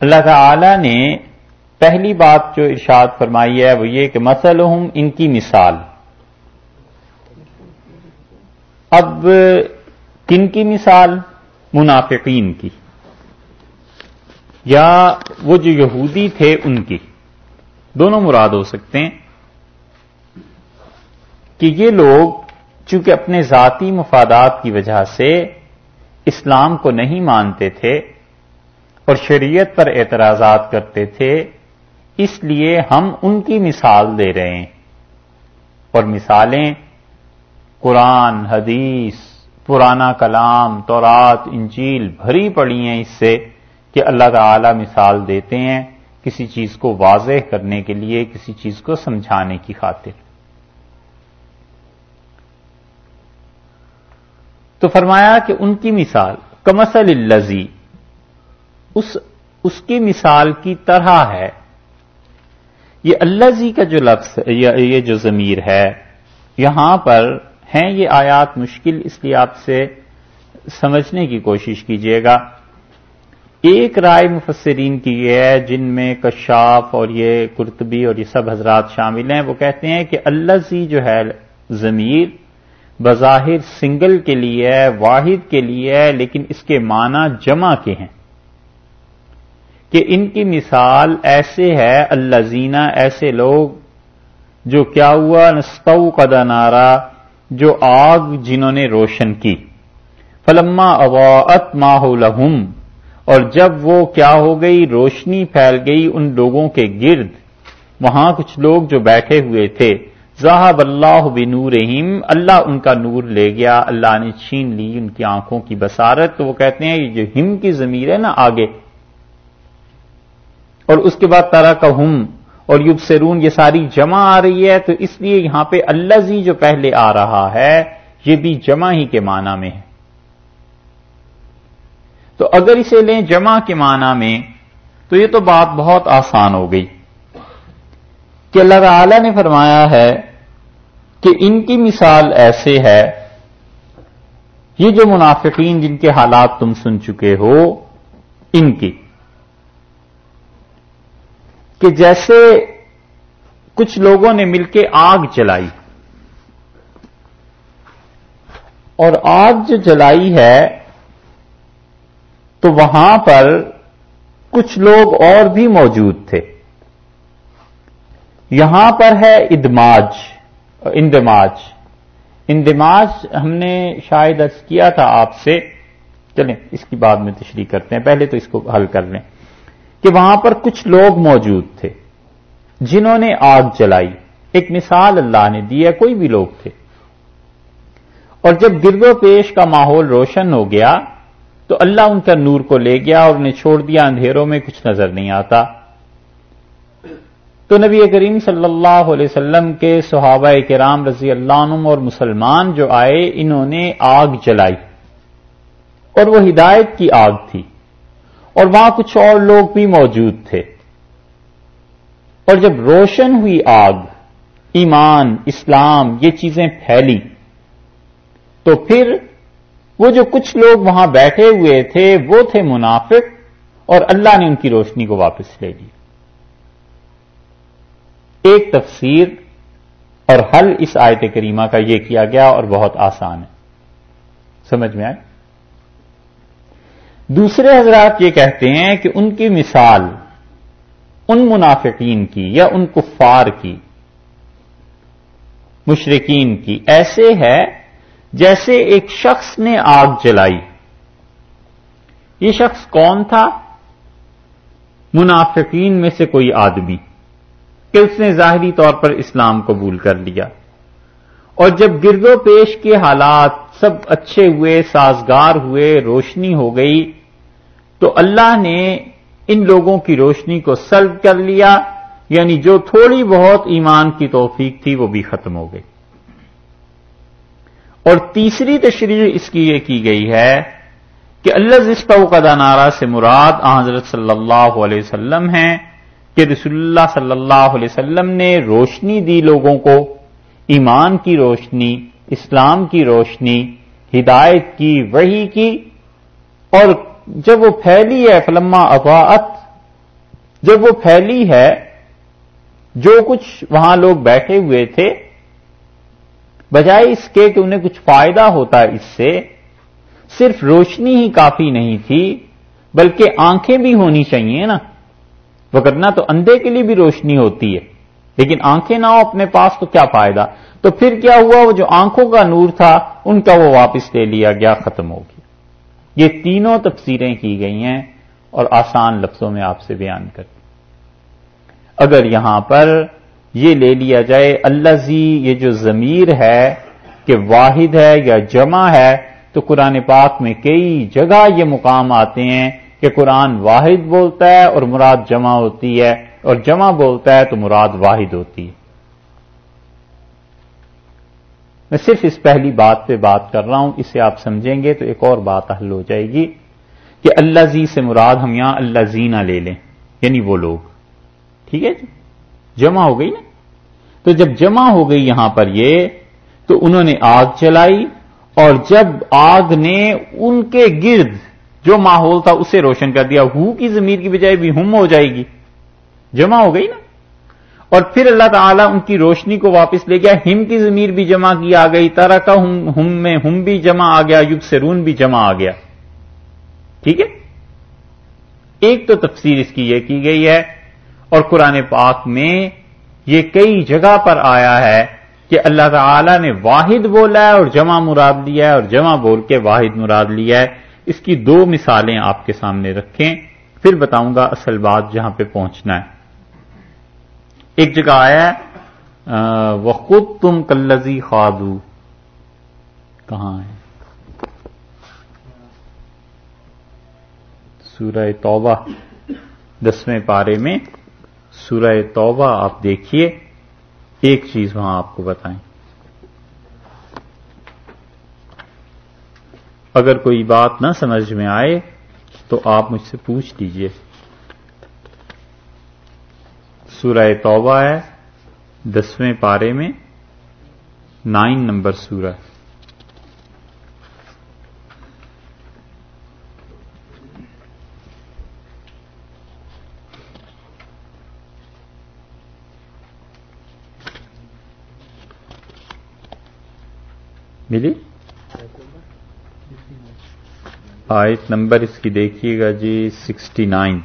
اللہ تعالی نے پہلی بات جو ارشاد فرمائی ہے وہ یہ کہ مسل ان کی مثال۔ اب کن کی مثال؟ منافقین کی۔ یا وہ جو یہودی تھے ان کی۔ دونوں مراد ہو سکتے ہیں کہ یہ لوگ چونکہ اپنے ذاتی مفادات کی وجہ سے اسلام کو نہیں مانتے تھے اور شریعت پر اعتراضات کرتے تھے، اس لیے ہم ان کی مثال دے رہے ہیں۔ اور مثالیں قرآن، حدیث، پرانا کلام، تورات، انجیل بھری پڑی ہیں اس سے کہ اللہ تعالی مثال دیتے ہیں کسی چیز کو واضح کرنے کے لیے، کسی چیز کو سمجھانے کی خاطر۔ تو فرمایا کہ ان کی مثال کمسل الزی اس اس کی مثال کی طرح ہے۔ یہ اللہ زی کا جو لفظ یہ جو ضمیر ہے، یہاں پر ہیں یہ آیات مشکل، اس لیے آپ سے سمجھنے کی کوشش کیجیے گا۔ ایک رائے مفسرین کی یہ ہے، جن میں کشاف اور یہ کرتبی اور یہ سب حضرات شامل ہیں، وہ کہتے ہیں کہ اللہ زی جو ہے ضمیر بظاہر سنگل کے لیے ہے، واحد کے لیے ہے، لیکن اس کے معنی جمع کے ہیں۔ کہ ان کی مثال ایسے ہے اللہ زینہ ایسے لوگ جو کیا ہوا نستو قدا نارا، جو آگ جنہوں نے روشن کی۔ فلما اواعت ماہ لہم اور جب وہ کیا ہو گئی، روشنی پھیل گئی ان لوگوں کے گرد۔ وہاں کچھ لوگ جو بیٹھے ہوئے تھے، ذہب اللہ بنور اللہ ان کا نور لے گیا، اللہ نے چھین لی ان کی آنکھوں کی بسارت تو وہ کہتے ہیں، یہ جو ہم کی ضمیر ہے نا آگے۔ اور اس کے بعد تارا کا ہم اور یوب سرون یہ ساری جمع آ رہی ہے، تو اس لیے یہاں پہ اللہ زی جو پہلے آ رہا ہے، یہ بھی جمع ہی کے معنی میں ہے۔ تو اگر اسے لیں جمع کے معنی میں، تو یہ تو بات بہت آسان ہو گئی۔ کہ اللہ تعالی نے فرمایا ہے کہ ان کی مثال ایسے ہے، یہ جو منافقین جن کے حالات تم سن چکے ہو، ان کی۔ کہ جیسے کچھ لوگوں نے مل کے آگ جلائی اور آگ جو جلائی ہے تو وہاں پر کچھ لوگ اور بھی موجود تھے۔ یہاں پر ہے ادماج، اندماج۔ اندماج ہم نے شاید ارض کیا تھا آپ سے۔ چلیں اس کی بعد میں تشریح کرتے ہیں۔ پہلے تو اس کو حل کر لیں۔ کہ وہاں پر کچھ لوگ موجود تھے جنہوں نے آگ جلائی۔ ایک مثال اللہ نے دی ہے، کوئی بھی لوگ تھے۔ اور جب گرد و پیش کا ماحول روشن ہو گیا تو اللہ ان کا نور کو لے گیا اور انہیں چھوڑ دیا، اندھیروں میں کچھ نظر نہیں آتا۔ تو نبی کریم صلی اللہ علیہ وسلم کے صحابہ کرام رضی اللہ عنہ اور مسلمان جو آئے، انہوں نے آگ جلائی۔ اور وہ ہدایت کی آگ تھی۔ اور وہاں کچھ اور لوگ بھی موجود تھے۔ اور جب روشن ہوئی آگ، ایمان، اسلام، یہ چیزیں پھیلی، تو پھر وہ جو کچھ لوگ وہاں بیٹھے ہوئے تھے، وہ تھے منافق اور اللہ نے ان کی روشنی کو واپس لے لی ایک تفسیر اور حل اس آیت کریمہ کا یہ کیا گیا اور بہت آسان ہے۔ سمجھ میں آئے دوسرے حضرات یہ کہتے ہیں کہ ان کی مثال ان منافقین کی یا ان کفار کی مشرقین کی ایسے ہے جیسے ایک شخص نے آگ جلائی۔ یہ شخص کون تھا؟ منافقین میں سے کوئی آدمی کہ اس نے ظاہری طور پر اسلام قبول کر لیا۔ اور جب گرد و پیش کے حالات سب اچھے ہوئے، سازگار ہوئے، روشنی ہو گئی تو اللہ نے ان لوگوں کی روشنی کو سلب کر لیا یعنی جو تھوڑی بہت ایمان کی توفیق تھی وہ بھی ختم ہو گئی۔ اور تیسری تشریح اس کی یہ کی گئی ہے کہ اللہ زشتہ کا نارا سے مراد حضرت صلی اللہ علیہ وسلم ہیں کہ رسول اللہ صلی اللہ علیہ وسلم نے روشنی دی لوگوں کو، ایمان کی روشنی، اسلام کی روشنی، ہدایت کی وہی کی اور جب وہ پھیلی ہے، فلما اطاعت جب وہ پھیلی ہے، جو کچھ وہاں لوگ بیٹھے ہوئے تھے، بجائے اس کے کہ انہیں کچھ فائدہ ہوتا اس سے، صرف روشنی ہی کافی نہیں تھی، بلکہ آنکھیں بھی ہونی چاہیے نا۔ وغیرہ تو اندھے کے لیے بھی روشنی ہوتی ہے، لیکن آنکھیں نہ ہو اپنے پاس تو کیا فائدہ؟ تو پھر کیا ہوا؟ وہ جو آنکھوں کا نور تھا، ان کا وہ واپس لے لیا گیا، ختم ہو گیا۔ یہ تینوں تفسیریں کی گئی ہیں اور آسان لفظوں میں آپ سے بیان کر اگر یہاں پر یہ لے لیا جائے اللہ زی یہ جو ضمیر ہے کہ واحد ہے یا جمع ہے، تو قرآن پاک میں کئی جگہ یہ مقام آتے ہیں کہ قرآن واحد بولتا ہے اور مراد جمع ہوتی ہے، اور جمع بولتا ہے تو مراد واحد ہوتی ہے۔ میں صرف اس پہلی بات پہ بات کر رہا ہوں، اسے آپ سمجھیں گے تو ایک اور بات حل ہو جائے گی کہ اللہ زی سے مراد ہم یہاں اللہ زی نہ لے لیں یعنی وہ لوگ۔ ٹھیک ہے جی؟ جمع ہو گئی نا؟ تو جب جمع ہو گئی یہاں پر یہ، تو انہوں نے آگ چلائی اور جب آگ نے ان کے گرد جو ماحول تھا اسے روشن کر دیا، ہو کی زمین کی بجائے بھی ہم ہو جائے گی۔ جمع ہو گئی نا؟ اور پھر اللہ تعالیٰ ان کی روشنی کو واپس لے گیا۔ ہم کی زمیر بھی جمع کی آ گئی۔ طرح کا ہم میں ہم بھی جمع آ گیا۔ یوگ سے رون بھی جمع آ گیا۔ ٹھیک ہے؟ ایک تو تفسیر اس کی یہ کی گئی ہے اور قرآن پاک میں یہ کئی جگہ پر آیا ہے کہ اللہ تعالی نے واحد بولا ہے اور جمع مراد لیا ہے اور جمع بول کے واحد مراد لیا ہے۔ اس کی دو مثالیں آپ کے سامنے رکھیں۔ پھر بتاؤں گا اصل بات جہاں پہ پہنچنا ہے۔ ایک جگہ آیا وہ خود تم کلزی خادو کہاں ہے؟ سورہ توبہ، دسویں پارے میں سورہ توبہ آپ دیکھیے، ایک چیز وہاں آپ کو بتائیں۔ اگر کوئی بات نہ سمجھ میں آئے تو آپ مجھ سے پوچھ لیجیے۔ سورہ توبہ ہے، دسویں پارے میں، نائن نمبر سورہ۔ ملی؟ آیت نمبر اس کی دیکھیے گا جی سکسٹی نائن۔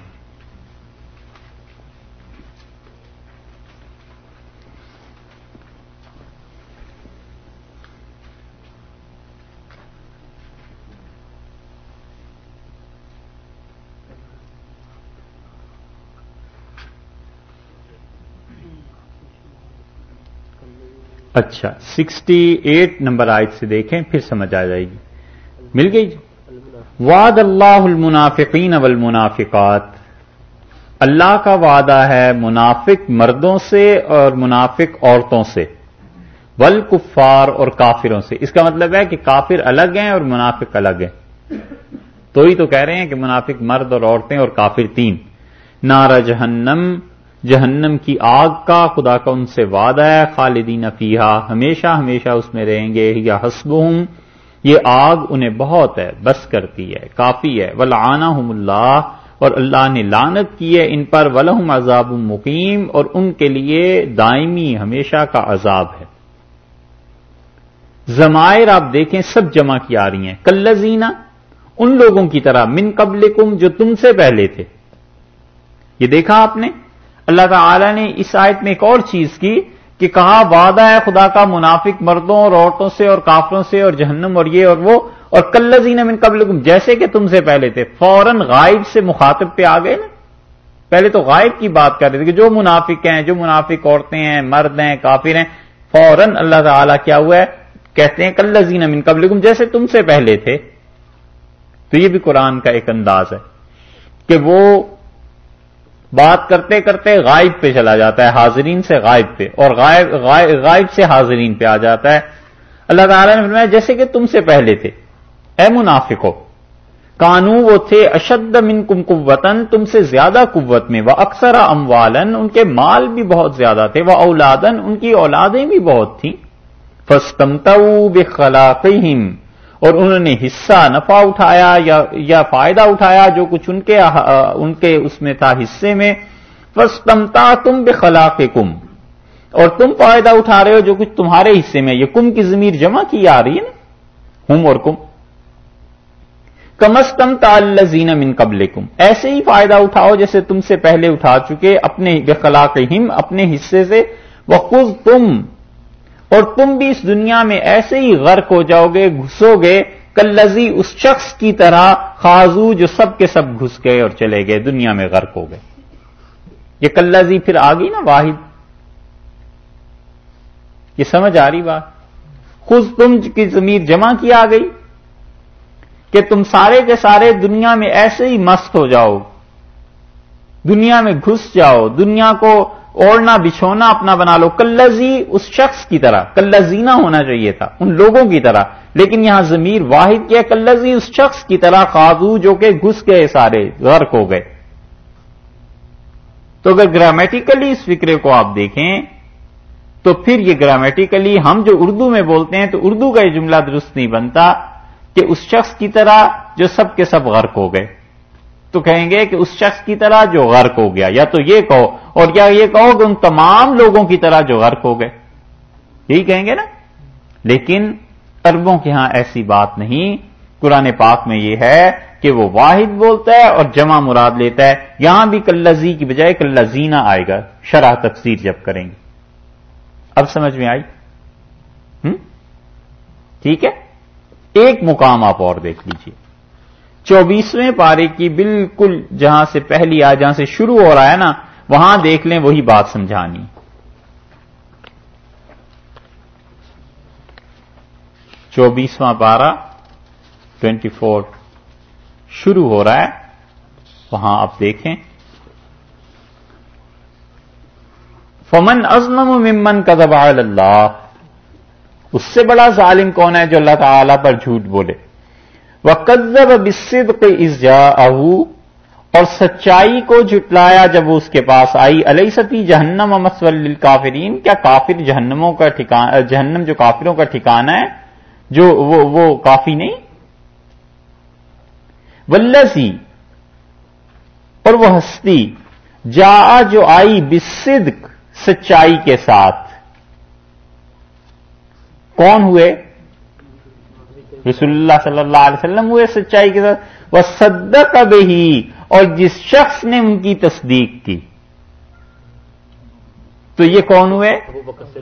اچھا سکسٹی ایٹ نمبر آیت سے دیکھیں، پھر سمجھ آ جائے گی۔ مل گئی؟ جی وعد اللہ المنافقین والمنافقات۔ اللہ کا وعدہ ہے منافق مردوں سے اور منافق عورتوں سے۔ ول کفار اور کافروں سے۔ اس کا مطلب ہے کہ کافر الگ ہیں اور منافق الگ ہیں۔ تو ہی تو کہہ رہے ہیں کہ منافق مرد اور عورتیں اور کافر تین۔ نارا جہنم جہنم کی آگ کا، خدا کا ان سے وعدہ ہے، خالدین فیحا ہمیشہ ہمیشہ اس میں رہیں گے، یا حسب یہ آگ انہیں بہت ہے، بس کرتی ہے، کافی ہے ولانا اللہ، اور اللہ نے لانت کی ہے ان پر، ولہم عذاب مقیم، اور ان کے لیے دائمی ہمیشہ کا عذاب ہے۔ زمائر آپ دیکھیں، سب جمع کی آ رہی ہیں۔ کلزینہ ان لوگوں کی طرح، من قبل جو تم سے پہلے تھے۔ یہ دیکھا آپ نے؟ اللہ تعالی نے اس آیت میں ایک اور چیز کی کہ کہا، وعدہ ہے خدا کا منافق مردوں اور عورتوں سے اور کافروں سے اور جہنم اور یہ اور وہ، اور کلزین من قبل جیسے کہ تم سے پہلے تھے، فوراً غائب سے مخاطب پہ آ گئے نا۔ پہلے تو غائب کی بات کر رہے تھے کہ جو منافق ہیں، جو منافق عورتیں ہیں، مرد ہیں، کافر ہیں، فوراً اللہ تعالیٰ کیا ہوا ہے؟ کہتے ہیں کلزین من قبل جیسے تم سے پہلے تھے۔ تو یہ بھی قرآن کا ایک انداز ہے کہ وہ بات کرتے کرتے غائب پہ چلا جاتا ہے، حاضرین سے غائب پہ، اور غائب غائب سے حاضرین پہ آ جاتا ہے۔ اللہ تعالیٰ نے فرمایا، جیسے کہ تم سے پہلے تھے۔ اے منافقو کانو وہ تھے، اشد من کم قوتن تم سے زیادہ قوت میں وہ اکثر اموالن، ان کے مال بھی بہت زیادہ تھے وہ اولادن ان کی اولادیں بھی بہت تھیں۔ فستمتا بخلاقہم۔ اور انہوں نے حصہ نفع اٹھایا یا یا فائدہ اٹھایا جو کچھ ان کے ان کے اس میں تھا حصے میں۔ فستمتا تم کم اور تم فائدہ اٹھا رہے ہو جو کچھ تمہارے حصے میں، یہ کم کی ضمیر جمع کی آ رہی ہے نا؟ ہم اور کم۔ کم از کم تالزین من قبل کم ایسے ہی فائدہ اٹھاؤ جیسے تم سے پہلے اٹھا چکے، اپنے بے خلاق ہم اپنے حصے سے۔ وہ خود تم اور تم بھی اس دنیا میں ایسے ہی غرق ہو جاؤ گے، گھسو گے کلزی اس شخص کی طرح خاضو جو سب کے سب گھس گئے اور چلے گئے، دنیا میں غرق ہو گئے۔ یہ کلزی پھر آ گئی نا واحد؟ یہ سمجھ آ رہی بات؟ خود تم کی ضمیر جمع کی آ گئی کہ تم سارے کے سارے دنیا میں ایسے ہی مست ہو جاؤ۔ دنیا میں گھس جاؤ، دنیا کو اوڑنا بچھونا، اپنا بنا لو، کلزی اس شخص کی طرح کلزینا ہونا چاہیے تھا، ان لوگوں کی طرح، لیکن یہاں ضمیر واحد کیا کلزی اس شخص کی طرح خاضو جو کہ گھس گئے سارے غرق ہو گئے۔ تو اگر گرامیٹیکلی اس فکرے کو آپ دیکھیں، تو پھر یہ گرامیٹیکلی ہم جو اردو میں بولتے ہیں، تو اردو کا یہ جملہ درست نہیں بنتا کہ اس شخص کی طرح جو سب کے سب غرق ہو گئے۔ تو کہیں گے کہ اس شخص کی طرح جو غرق ہو گیا، یا تو یہ کہو، اور کیا یہ کہو کہ ان تمام لوگوں کی طرح جو غرق ہو گئے۔ یہی کہیں گے نا؟ لیکن اربوں کے ہاں ایسی بات نہیں۔ قرآن پاک میں یہ ہے کہ وہ واحد بولتا ہے اور جمع مراد لیتا ہے۔ یہاں بھی کلزی کی بجائے کلزینہ آئے گا، شرح تفسیر جب کریں گے۔ اب سمجھ میں آئی؟ ٹھیک ہے؟ ایک مقام آپ اور دیکھ لیجیے۔ چوبیسویں پارے کی بالکل جہاں سے پہلی آ جہاں سے شروع ہو رہا ہے نا، وہاں دیکھ لیں وہی بات سمجھانی۔ چوبیسواں پارا ٹوینٹی فور، شروع ہو رہا ہے۔ وہاں آپ دیکھیں۔ فمن ازم ممن کا اللہ اس سے بڑا ظالم کون ہے جو اللہ تعالی پر جھوٹ بولے؟ وہ قزب بصد ازا اور سچائی کو جھٹلایا جب وہ اس کے پاس آئی۔ علیہ ستی جہنم مسول کافرین کیا کافر جہنموں کا ٹھکانا جہنم جو کافروں کا ٹھکانا ہے، جو وہ وہ کافی نہیں؟ ولسی اور وہ ہستی جا جو آئی بصدق سچائی کے ساتھ۔ کون ہوئے؟ رسول اللہ صلی اللہ علیہ وسلم ہوئے سچائی کے ساتھ وہ صدق اب ہی اور جس شخص نے ان کی تصدیق کی۔ تو یہ کون ہوئے؟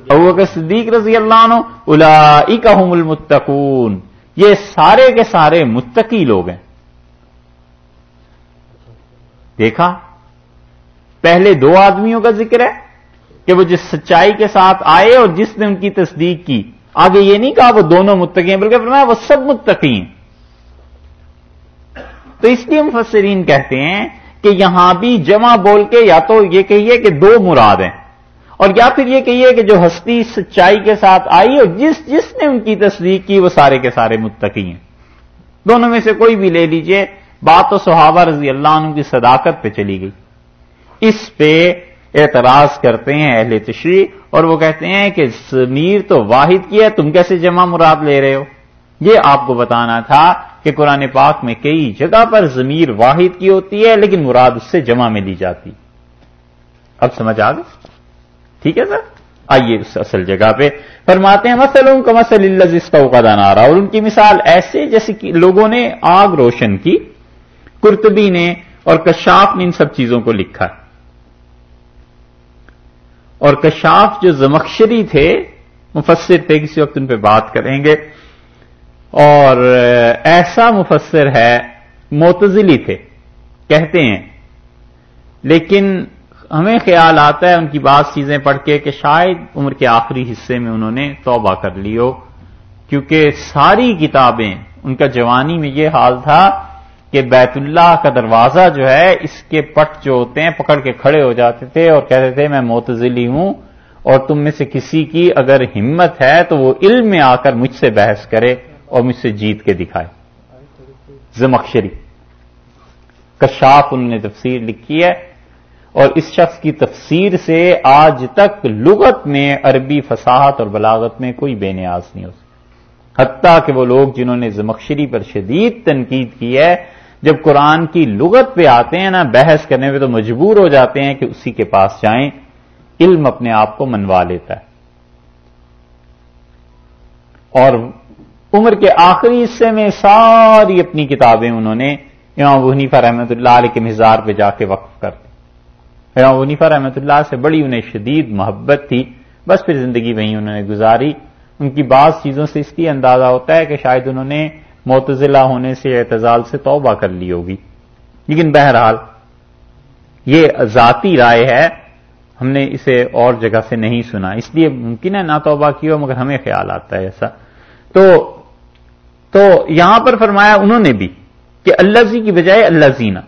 ابو بکر صدیق رضی اللہ عنہ الاحم المتقون۔ یہ سارے کے سارے متقی لوگ ہیں۔ دیکھا؟ پہلے دو آدمیوں کا ذکر ہے کہ وہ جس سچائی کے ساتھ آئے اور جس نے ان کی تصدیق کی۔ آگے یہ نہیں کہا وہ دونوں متقی ہیں، بلکہ فرمایا وہ سب متقی ہیں۔ تو اس لیے مفسرین کہتے ہیں کہ یہاں بھی جمع بول کے یا تو یہ کہیے کہ دو مراد ہیں۔ اور یا پھر یہ کہیے کہ جو ہستی سچائی کے ساتھ آئی اور جس جس نے ان کی تصدیق کی وہ سارے کے سارے متقی ہیں۔ دونوں میں سے کوئی بھی لے لیجیے، بات تو صحابہ رضی اللہ عنہ کی صداقت پہ چلی گئی۔ اس پہ اعتراض کرتے ہیں اہل تشریح اور وہ کہتے ہیں کہ ضمیر تو واحد کی ہے، تم کیسے جمع مراد لے رہے ہو؟ یہ آپ کو بتانا تھا کہ قرآن پاک میں کئی جگہ پر ضمیر واحد کی ہوتی ہے، لیکن مراد اس سے جمع میں لی جاتی۔ اب سمجھ آ گئی؟ ٹھیک ہے سر؟ آئیے اس اصل جگہ پہ۔ فرماتے ہیں مسلم کا مسل اللہ کا اوقات آ رہا اور ان کی مثال ایسے جیسے کہ لوگوں نے آگ روشن کی کرتبی نے اور کشاف نے ان سب چیزوں کو لکھا۔ ہے اور کشاف جو زمخشری تھے، مفسر تھے، کسی وقت ان پہ بات کریں گے۔ اور ایسا مفسر ہے موتزلی تھے، کہتے ہیں۔ لیکن ہمیں خیال آتا ہے ان کی بات چیزیں پڑھ کے کہ شاید عمر کے آخری حصے میں انہوں نے توبہ کر لی ہو، کیونکہ ساری کتابیں، ان کا جوانی میں یہ حال تھا کہ بیت اللہ کا دروازہ جو ہے، اس کے پٹ جو ہوتے ہیں، پکڑ کے کھڑے ہو جاتے تھے اور کہتے تھے، میں موتزلی ہوں اور تم میں سے کسی کی اگر ہمت ہے تو وہ علم میں آ کر مجھ سے بحث کرے اور مجھ سے جیت کے دکھائے۔ زمخشری۔ کشاف انہوں نے تفسیر لکھی ہے اور اس شخص کی تفسیر سے آج تک لغت میں، عربی فصاحت اور بلاغت میں کوئی بے نیاز نہیں ہو سکتا۔ حتیٰ کہ وہ لوگ جنہوں نے زمخشری پر شدید تنقید کی ہے جب قرآن کی لغت پہ آتے ہیں نا، بحث کرنے پہ تو مجبور ہو جاتے ہیں کہ اسی کے پاس جائیں۔ علم اپنے آپ کو منوا لیتا ہے۔ اور عمر کے آخری حصے میں ساری اپنی کتابیں انہوں نے امام ونیفا رحمۃ اللہ علیہ کے مزار پہ جا کے وقف کر دی۔ امام ونیفا رحمۃ اللہ سے بڑی انہیں شدید محبت تھی۔ بس پھر زندگی وہیں انہوں نے گزاری۔ ان کی بعض چیزوں سے اس لیے اندازہ ہوتا ہے کہ شاید انہوں نے معتزلہ ہونے سے اعتزال سے توبہ کر لی ہوگی۔ لیکن بہرحال یہ ذاتی رائے ہے، ہم نے اسے اور جگہ سے نہیں سنا۔ اس لیے ممکن ہے نہ توبہ کی ہو، مگر ہمیں خیال آتا ہے ایسا۔ تو تو یہاں پر فرمایا انہوں نے بھی کہ اللہ زی کی بجائے اللہ زینا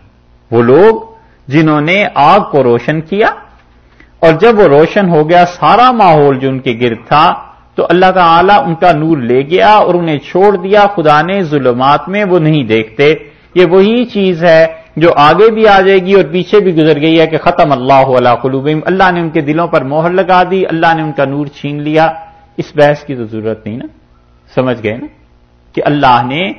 وہ لوگ جنہوں نے آگ کو روشن کیا، اور جب وہ روشن ہو گیا، سارا ماحول جو ان کے گرد تھا تو اللہ تعالی ان کا نور لے گیا اور انہیں چھوڑ دیا۔ خدا نے ظلمات میں وہ نہیں دیکھتے۔ یہ وہی چیز ہے جو آگے بھی آ جائے گی اور پیچھے بھی گزر گئی ہے کہ ختم اللہ علیہ قلوبہم۔ اللہ نے ان کے دلوں پر موہر لگا دی۔ اللہ نے ان کا نور چھین لیا۔ اس بحث کی تو ضرورت نہیں نا؟ سمجھ گئے نا؟ کہ اللہ نے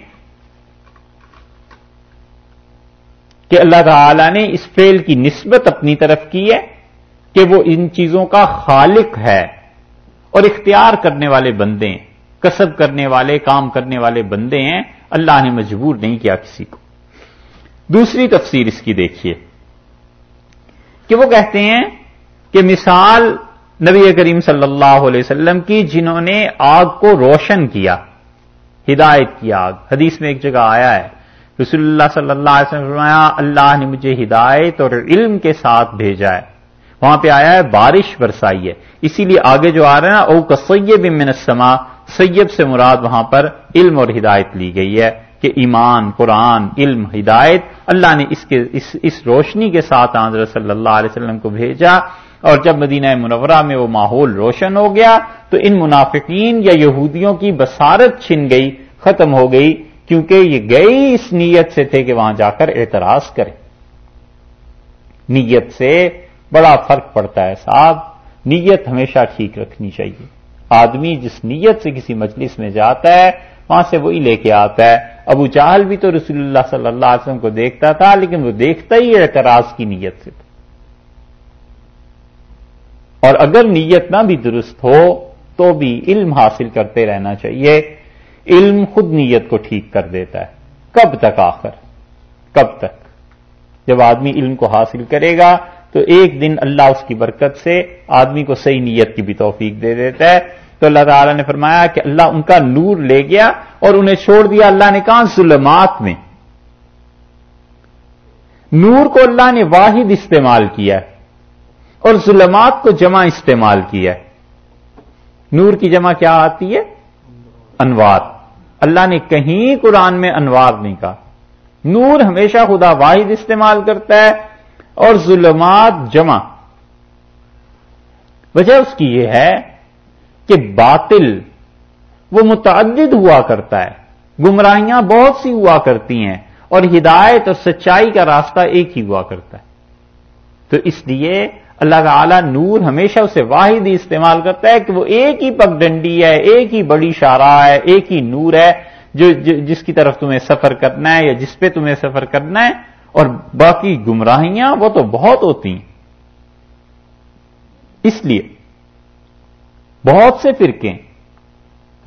کہ اللہ تعالی نے اس فیل کی نسبت اپنی طرف کی ہے کہ وہ ان چیزوں کا خالق ہے۔ اور اختیار کرنے والے بندے ہیں، کسب کرنے والے، کام کرنے والے بندے ہیں، اللہ نے مجبور نہیں کیا کسی کو۔ دوسری تفسیر اس کی دیکھیے، کہ وہ کہتے ہیں کہ مثال نبی کریم صلی اللہ علیہ وسلم کی، جنہوں نے آگ کو روشن کیا، ہدایت کی آگ۔ حدیث میں ایک جگہ آیا ہے، رسول اللہ صلی اللہ علیہ وسلم فرمایا، اللہ نے مجھے ہدایت اور علم کے ساتھ بھیجا ہے۔ وہاں پہ آیا ہے، بارش برسائی ہے۔ اسی لیے آگے جو آ رہا ہے نا او کا من السما سیب سے مراد وہاں پر علم اور ہدایت لی گئی ہے کہ ایمان، قرآن، علم، ہدایت۔ اللہ نے اس کے، اس اس روشنی کے ساتھ آندر صلی اللہ علیہ وسلم کو بھیجا۔ اور جب مدینہ منورہ میں وہ ماحول روشن ہو گیا، تو ان منافقین یا یہودیوں کی بسارت چھن گئی، ختم ہو گئی۔ کیونکہ یہ گئی اس نیت سے تھے کہ وہاں جا کر اعتراض کرے نیت سے بڑا فرق پڑتا ہے۔ صاحب، نیت ہمیشہ ٹھیک رکھنی چاہیے۔ آدمی جس نیت سے کسی مجلس میں جاتا ہے، وہاں سے وہی لے کے آتا ہے۔ ابو چاہل بھی تو رسول اللہ صلی اللہ علیہ وسلم کو دیکھتا تھا، لیکن وہ دیکھتا ہی اعتراض کی نیت سے۔ تھا اور اگر نیت نہ بھی درست ہو، تو بھی علم حاصل کرتے رہنا چاہیے۔ علم خود نیت کو ٹھیک کر دیتا ہے۔ کب تک آخر؟ کب تک؟ جب آدمی علم کو حاصل کرے گا تو ایک دن اللہ اس کی برکت سے آدمی کو صحیح نیت کی بھی توفیق دے دیتا ہے۔ تو اللہ تعالیٰ نے فرمایا کہ اللہ ان کا نور لے گیا اور انہیں چھوڑ دیا اللہ نے کہا ظلمات میں۔ نور کو اللہ نے واحد استعمال کیا اور ظلمات کو جمع استعمال کیا نور کی جمع کیا آتی ہے؟ انوار۔ اللہ نے کہیں قرآن میں انوار نہیں کہا۔ نور ہمیشہ خدا واحد استعمال کرتا ہے۔ اور ظلمات جمع۔ وجہ اس کی یہ ہے کہ باطل وہ متعدد ہوا کرتا ہے۔ گمراہیاں بہت سی ہوا کرتی ہیں اور ہدایت اور سچائی کا راستہ ایک ہی ہوا کرتا ہے۔ تو اس لیے اللہ تعالی نور ہمیشہ اسے واحد ہی استعمال کرتا ہے کہ وہ ایک ہی پگ ڈنڈی ہے، ایک ہی بڑی شارہ ہے، ایک ہی نور ہے جو جس کی طرف تمہیں سفر کرنا ہے یا جس پہ تمہیں سفر کرنا ہے۔ اور باقی گمراہیاں وہ تو بہت ہوتی ہیں۔ اس لیے بہت سے فرقے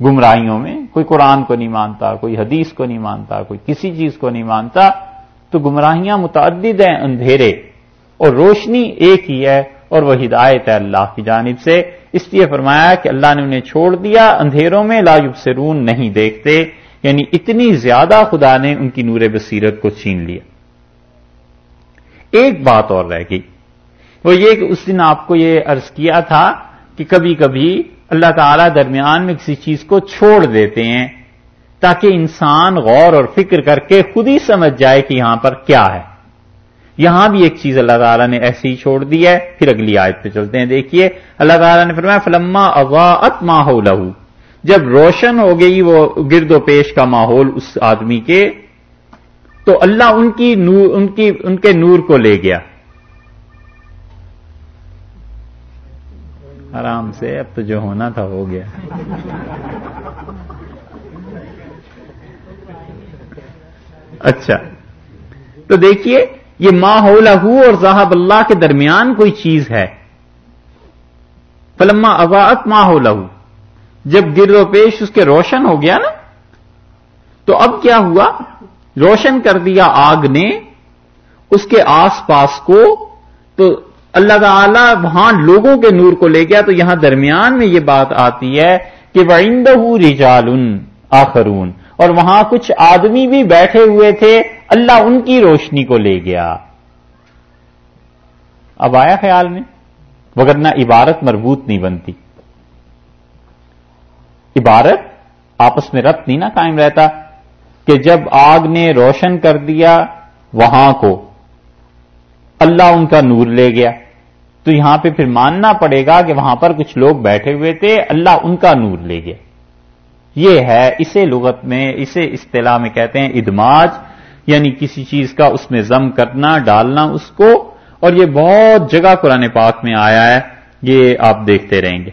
گمراہیوں میں کوئی قرآن کو نہیں مانتا، کوئی حدیث کو نہیں مانتا، کوئی کسی چیز کو نہیں مانتا، تو گمراہیاں متعدد ہیں، اندھیرے اور روشنی ایک ہی ہے اور وہ ہدایت ہے اللہ کی جانب سے۔ اس لیے فرمایا کہ اللہ نے انہیں چھوڑ دیا، اندھیروں میں لا سرون نہیں دیکھتے یعنی اتنی زیادہ خدا نے ان کی نور بصیرت کو چھین لیا۔ ایک بات اور رہ گئی۔ وہ یہ کہ اس دن آپ کو یہ عرض کیا تھا کہ کبھی کبھی اللہ تعالی درمیان میں کسی چیز کو چھوڑ دیتے ہیں تاکہ انسان غور اور فکر کر کے خود ہی سمجھ جائے کہ یہاں پر کیا ہے۔ یہاں بھی ایک چیز اللہ تعالیٰ نے ایسی ہی چھوڑ دی ہے۔ پھر اگلی آیت پہ چلتے ہیں۔ دیکھیے، اللہ تعالیٰ نے فرمایا، فلما اغاءت ماحول جب روشن ہو گئی وہ گرد و پیش کا ماحول اس آدمی کے تو اللہ ان کی نور ان کی ان کے نور کو لے گیا۔ آرام سے اب تو جو ہونا تھا ہو گیا۔ اچھا۔ تو دیکھیے یہ ماحول اور ذہب اللہ کے درمیان کوئی چیز ہے۔ فلما اواعت ماحول جب گرد و پیش اس کے روشن ہو گیا نا تو اب کیا ہوا؟ روشن کر دیا آگ نے اس کے آس پاس کو، تو اللہ تعالی وہاں لوگوں کے نور کو لے گیا، تو یہاں درمیان میں یہ بات آتی ہے کہ وعندہ رجال آخرون۔ اور وہاں کچھ آدمی بھی بیٹھے ہوئے تھے، اللہ ان کی روشنی کو لے گیا۔ اب آیا خیال میں؟ وگرنہ عبارت مربوط نہیں بنتی۔ عبارت آپس میں ربط نہیں نہ قائم رہتا۔ کہ جب آگ نے روشن کر دیا وہاں کو، اللہ ان کا نور لے گیا۔ تو یہاں پہ پھر ماننا پڑے گا کہ وہاں پر کچھ لوگ بیٹھے ہوئے تھے، اللہ ان کا نور لے گیا۔ یہ ہے اسے لغت میں، اسے اصطلاح میں کہتے ہیں ادماج یعنی کسی چیز کا اس میں ضم کرنا، ڈالنا اس کو۔ اور یہ بہت جگہ قرآن پاک میں آیا ہے، یہ آپ دیکھتے رہیں گے۔